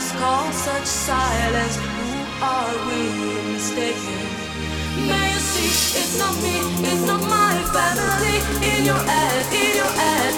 silence, call such silence. Who are we mistaken? Now you see, it's not me, it's not my family. In your head, in your head.